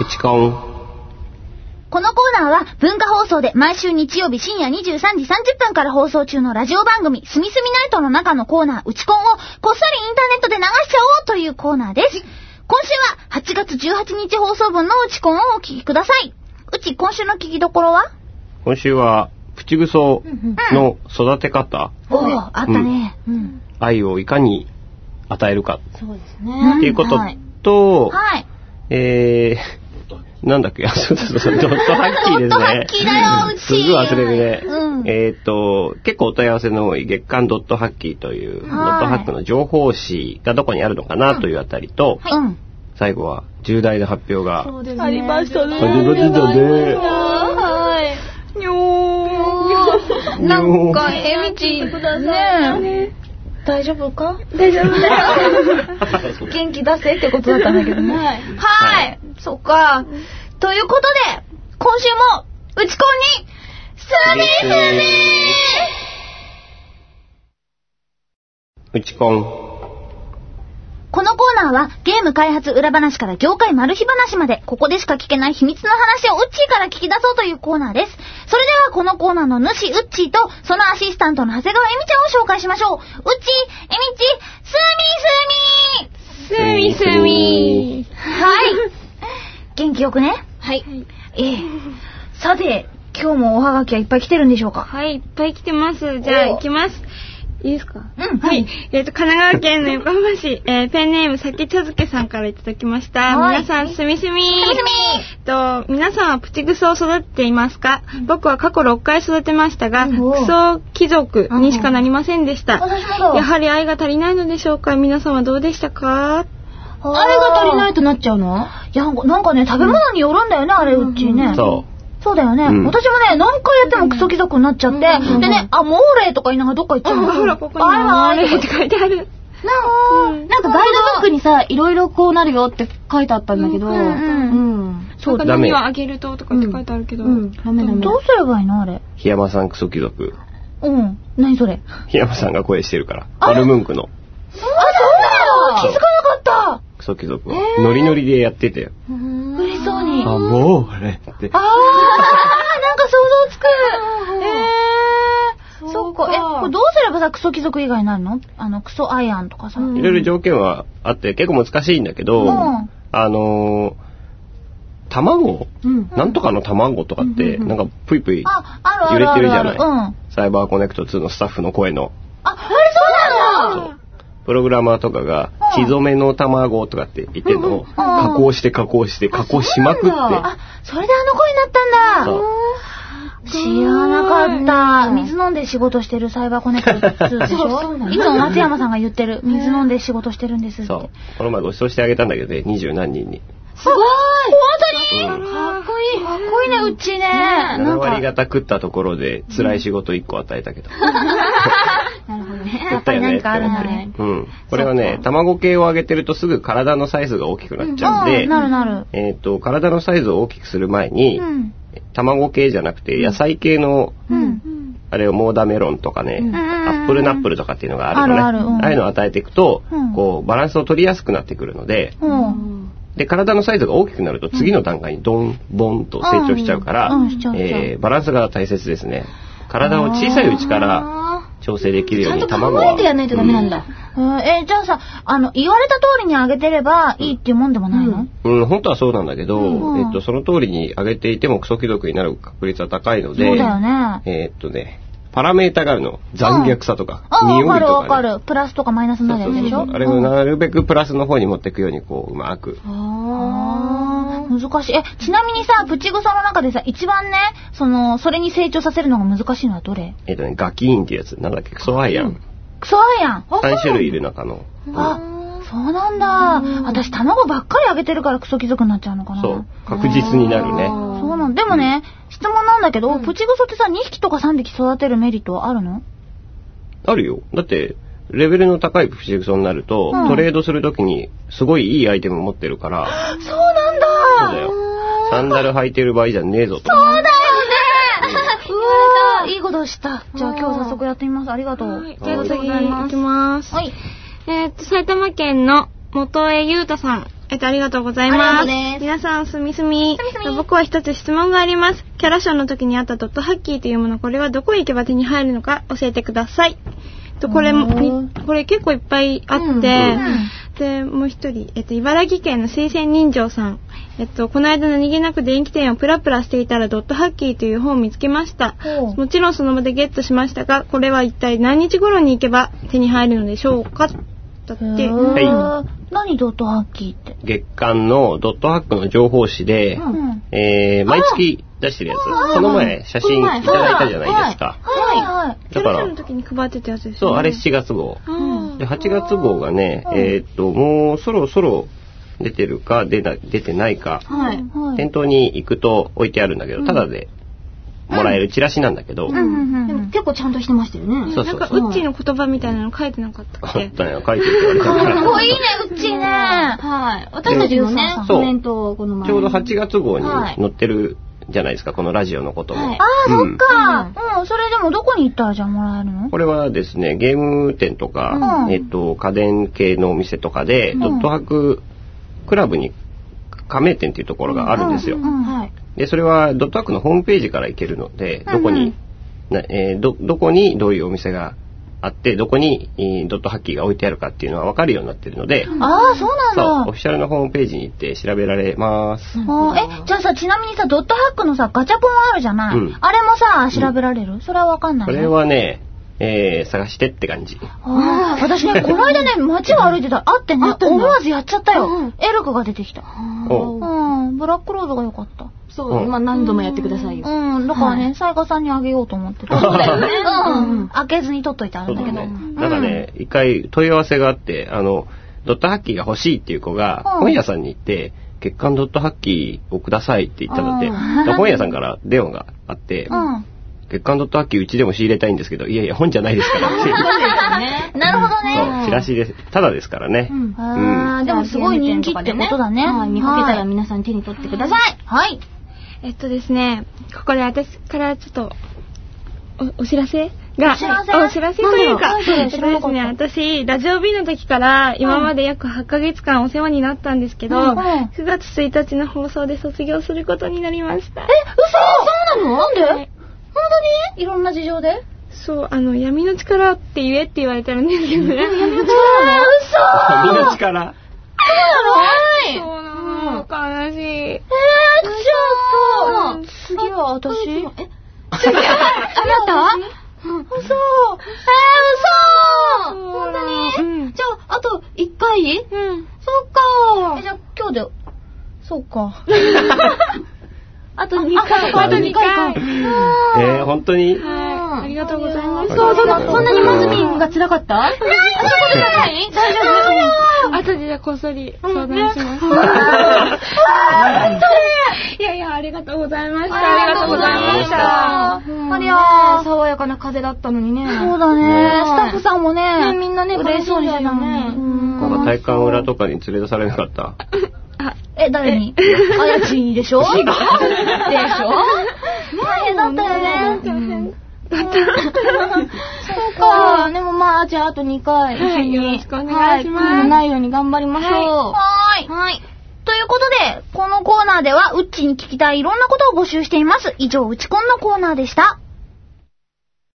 うちこん。このコーナーは文化放送で毎週日曜日深夜23時30分から放送中のラジオ番組すみすみナイトの中のコーナーうちコンをこっそりインターネットで流しちゃおうというコーナーです。今週は8月18日放送分のうちコンをお聞きください。うち今週の聞きどころは？今週は、プチグソの育て方、おお、あったね。うん。愛をいかに与えるかそうですうんね。っていうことはいと、はい。えー、なんだっけ？あ、そうそうそう、ドットハッキーですね。ドットハッキーだようちすぐ忘れるね。うんえっ、と、結構お問い合わせの多い月刊ドットハッキーという、ドはいットハックの情報誌がどこにあるのかなというあたりと、はい。うん。最後は重大な発表が、ね。ありましたねありましたねはい。にょーん。なんか、えみち、ね大丈夫か？大丈夫だよ。元気出せってことだったんだけどね。はいはい。そっか。ということで、今週も、うちこんに、すみすみうちこん。ナーはゲーム開発裏話から業界マル秘話までここでしか聞けない秘密の話をウッチーから聞き出そうというコーナーです。それではこのコーナーの主ウッチーとそのアシスタントの長谷川エミちゃんを紹介しましょう。ウッチー、エミチ、すみすみすみすみ。はい。元気よくね？はい。ええ。さて、今日もおはがきはいっぱい来てるんでしょうか？はい、いっぱい来てます。じゃあ、お行きます。いいですか？うんはい。えっ、と、神奈川県の横浜市、えーペンネーム、さき茶漬けさんからいただきました。はい。皆さん、すみすみ。すみすみ。えっと、皆さんはプチグソを育てていますか？僕は過去6回育てましたが、うん。クソ貴族にしかなりませんでした。やはり愛が足りないのでしょうか？皆様どうでしたか？あれが足りないとなっちゃうの？いや、なんかね、食べ物によるんだよね、あれ、うちね。そそうだよね。うん私もね、何回やってもクソ貴族になっちゃって、うんでね、あ、モーレーとか言いながらどっか行っちゃうの。あ、ほら、ここにもあら、あれって書いてある。なんなんかガイドブックにさ、いろいろこうなるよって書いてあったんだけど、うんうんうん。なんかダメ何はあげるととかって書いてあるけど。うん、ダメダメ。どうすればいいのあれ？う。檜山さんクソ貴族。うん。何それ？檜山さんが声してるから。あワルムンクのあ、そうなの？気づかなかっクソ貴族は。ノリノリでやってたよ。に。ああ、もう、あれって。あー、なんか想像つく。えー。そっか。え、これどうすればさ、クソ貴族以外になるの？あの、クソアイアンとかさ。いろいろ条件はあって結構難しいんだけど、うんあのー卵、うん。なんとかの卵とかって、なんかぷいぷい揺れ。てるじゃない？うん。サイバーコネクト2のスタッフの声の。あ、あれそうなんだプログラマーとかが、うん血染めの卵とかって言ってるのを、加工して加工して加工しまくって、あ、それであの声になったんだ。知らなかった。水飲んで仕事してるサイバーコネクト2でしょいつも松山さんが言ってる。水飲んで仕事してるんですって。そう。この前ご馳走してあげたんだけどね、二十何人に。すごい本当に？うんかっこいい。かっこいいね、うっちーね。7なんか割方食ったところで辛い仕事1個与えたけど。なるほどね。やっぱり何かあるんだね。うん。これはね、卵系を上げてるとすぐ体のサイズが大きくなっちゃうんで、あなるなる。えっ、と、体のサイズを大きくする前に、うん。卵系じゃなくて野菜系の、うん。あれをモーダメロンとかね、んアップルナップルとかっていうのがあるのね。あるあああいうのを与えていくと、うんこう、バランスを取りやすくなってくるので、うん。で、体のサイズが大きくなると次の段階にドン、ボンと成長しちゃうから、えーバランスが大切ですね。体を小さいうちからあ調整できるようにちゃんと卵は。考えてやらないとダメなんだ。ーえーじゃあさ、あの、言われた通りにあげてればいいっていうもんでもないの？うん、本当はそうなんだけど、うんえっと、その通りに上げていてもクソ貴族になる確率は高いので、そうだよね。えっとね、パラメータがあるの。残虐さとか、あ、匂いとか、ね。わかるわかる。プラスとかマイナスになるやつでしょ？あれをなるべくプラスの方に持っていくように、こう、うまく。あー難しい。え、ちなみにさ、プチグソの中でさ、一番ね、その、それに成長させるのが難しいのはどれ？えっとね、ガキーンっていうやつ。なんだっけ、クソアイアン。クソアイアン？3種類いる中の。あ、そうなんだ。私、卵ばっかりあげてるからクソ貴族になっちゃうのかな。そう。確実になるね。そうなんでもね、質問なんだけど、プチグソってさ、2匹とか3匹育てるメリットはあるの？あるよ。だって、レベルの高いプチグソになると、うんトレードするときに、すごいいいアイテム持ってるから、そうなんそうだだよ。サンダル履いてる場合じゃねえぞと。そうだよねうわーいいことした。じゃあ今日早速やってみます。ありがとう。はい、じゃあ次行きます。はい。えーっと、埼玉県の元江優太さん。えっと、ありがとうございます。す皆さん、すみすみ。すみすみえっと僕は一つ質問があります。キャラショーの時にあったドットハッキーというもの、これはどこへ行けば手に入るのか教えてください。と、これも、にこれ結構いっぱいあって、うんで、もう一人、えっと、茨城県の水仙人情さん。えっと、この間何気なく電気店をプラプラしていたらドットハッキーという本を見つけました。もちろんその場でゲットしましたが、これは一体何日頃に行けば手に入るのでしょうかだって。は何ドットハッキーって？月間のドットハックの情報誌で、うん。えー、毎月出してるやつ。この前写真いただいたじゃないですか。はいはい。だからの、時に配ってたやつですよね。そう、あれ7月号。うんで、8月号がね、えーっと、もうそろそろ出てるか出な出てないか、はい。はい。店頭に行くと置いてあるんだけど、ただでもらえるチラシなんだけど、うんうんうんでも結構ちゃんとしてましたよね。そうそうそう。なんか、ウッチーの言葉みたいなの書いてなかったっけ？あったよ、書いてるかかっこいいね、うっちーね。はい。私たちもね、そうコメントをこの前。ら。ちょうど8月号にはい載ってるじゃないですか、このラジオのことも。はいああ、うんそっか。うん、それでもどこに行ったらじゃあもらえるの？これはですね、ゲーム店とか、うんえっと、家電系のお店とかで、んドットハククラブに加盟店っていうところがあるんですよ。で、それはドットハックのホームページから行けるので、どこに、なえーど、どこにどういうお店があって、どこに、えードットハッキーが置いてあるかっていうのは分かるようになってるので、ああ、そうなんだ。フィシャルのホームページに行って調べられます。あーえ、じゃあさ、ちなみにさ、ドットハックのさ、ガチャポンあるじゃない、うんあれもさ、調べられる、それはわかんないのこれはね、えー探してって感じ。あー私ね、この間ね、街を歩いてたら、あってね、思わずやっちゃったよ。エルクが出てきた。おうん、ブラックロードが良かった。そう、まあ何度もやってくださいよ。うん、だからね、サイカさんにあげようと思ってた。そうだよねうん、開けずに取っといてあるんだけど。なんかね、一回問い合わせがあって、あの、ドットハッキーが欲しいっていう子が、うん本屋さんに行って、月刊ドットハッキーをくださいって言ったので、本屋さんから電話があって、うん。月刊ドットハッキーうちでも仕入れたいんですけど、いやいや、本じゃないですからっていう。なるほどそう、ね。チラシです。ただですからね。うんあーでもすごい人気ってことだね。はい。見かけたらはい皆さん手に取ってください。はい。えっとですね、ここで私からちょっと、お、お知らせが、お知らせ？というか、なんだろうえっとですね、私、ラジオ B の時から今まで約8ヶ月間お世話になったんですけど、うんうん9月1日の放送で卒業することになりました。え、嘘？そうなの？なんで？に？いろんな事情で？そう、あの、闇の力って言えって言われてるんですけどね。闇のえー、嘘。身の力。はいそうなの、悲しい。えー、じゃあさ、次は私？え、あなた？嘘。えー、嘘本当に？うん。じゃあ、あと1回？うん。そっか。え、じゃあ今日で、そうか。あと2回。あと2回か。えー、本当に？はい。ありがとうございます。そう、そんな、そんなにマズミンが辛かった？あそこじゃない？大丈夫？後でじゃあこっそり相談します。いやいや、ありがとうございました。ありがとうございました。ありゃー。爽やかな風だったのにね。そうだね。スタッフさんもね、ねみんなね嬉しそうにしてたのに。楽しうんなんか体感裏とかに連れ出されなかった？え、誰に？あやちにでしょ？でしょ？大変だったよね。そうか。でもまあ、じゃああと2回一緒はいに。よろしくお願いしますないように頑張りましょう。はーい。はい。ということで、このコーナーでは、うっちに聞きたいいろんなことを募集しています。以上、うちこんのコーナーでした。